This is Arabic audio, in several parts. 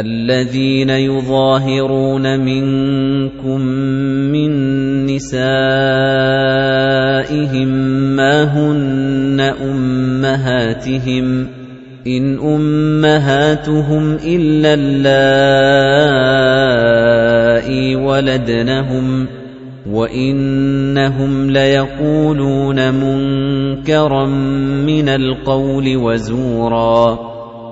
الذين يظاهرون منكم من نسائهم ما هن أمهاتهم إن أمهاتهم إلا اللائي ولدنهم وإنهم ليقولون منكرا من القول وزورا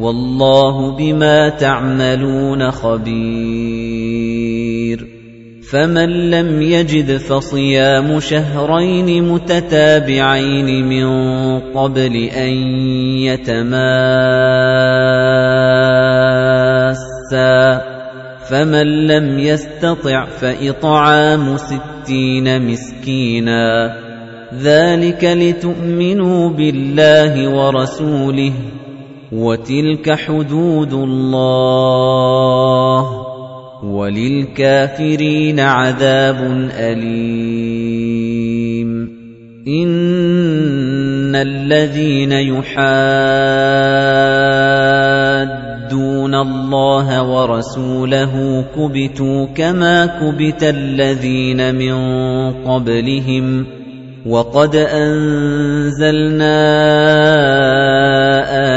والله بما تعملون خبير. فمن لم يجد فصيام شهرين متتابعين من قبل أن يتماسا. فمن لم يستطع فإطعام ستين مسكينا. ذلك لتؤمنوا بالله ورسوله. وَتِلْكَ حُدُودُ اللَّهِ وَلِلْكَافِرِينَ عَذَابٌ أَلِيمٌ. إِنَّ الَّذِينَ يُحَادُّونَ اللَّهَ وَرَسُولَهُ كُبِتُوا كَمَا كُبِتَ الَّذِينَ مِن قَبْلِهِمْ. وَقَدْ أَنزَلْنَا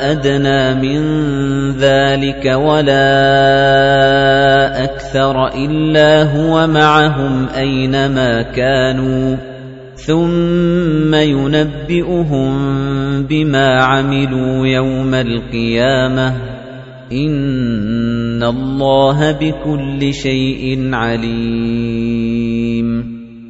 أدنى من ذلك ولا أكثر إلا هو معهم أينما كانوا. ثم ينبئهم بما عملوا يوم القيامة. إن الله بكل شيء عليم.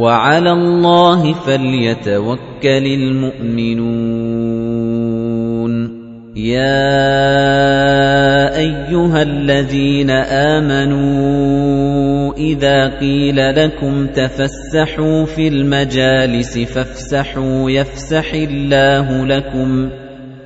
وَعَلَى اللَّهِ فَلْيَتَوَكَّلِ الْمُؤْمِنُونَ. يَا أَيُّهَا الَّذِينَ آمَنُوا إِذَا قِيلَ لَكُمْ تَفَسَّحُوا فِي الْمَجَالِسِ فَافْسَحُوا يَفْسَحِ اللَّهُ لَكُمْ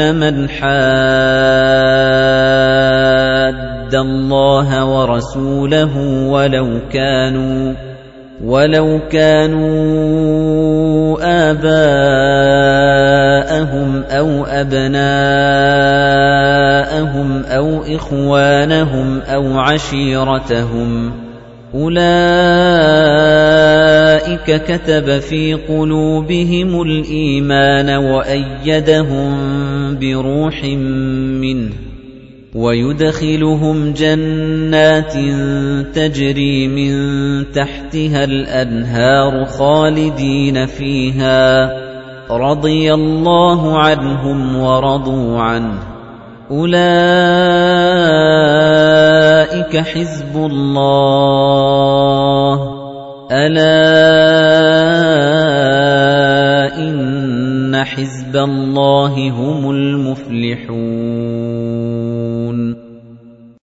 يوادون من حاد الله ورسوله ولو كانوا ولو كانوا آباءهم أو أبناءهم أو إخوانهم أو عشيرتهم أولئك كتب في قلوبهم الإيمان وأيدهم بروح منه وَيُدْخِلُهُمْ جَنَّاتٍ تَجْرِي مِن تَحْتِهَا الْأَنْهَارُ خَالِدِينَ فِيهَا رَضِيَ اللَّهُ عَنْهُمْ وَرَضُوا عَنْهُ أُولَئِكَ حِزْبُ اللَّهِ. أَلَا إِنَّ حِزْبَ اللَّهِ هُمُ الْمُفْلِحُونَ.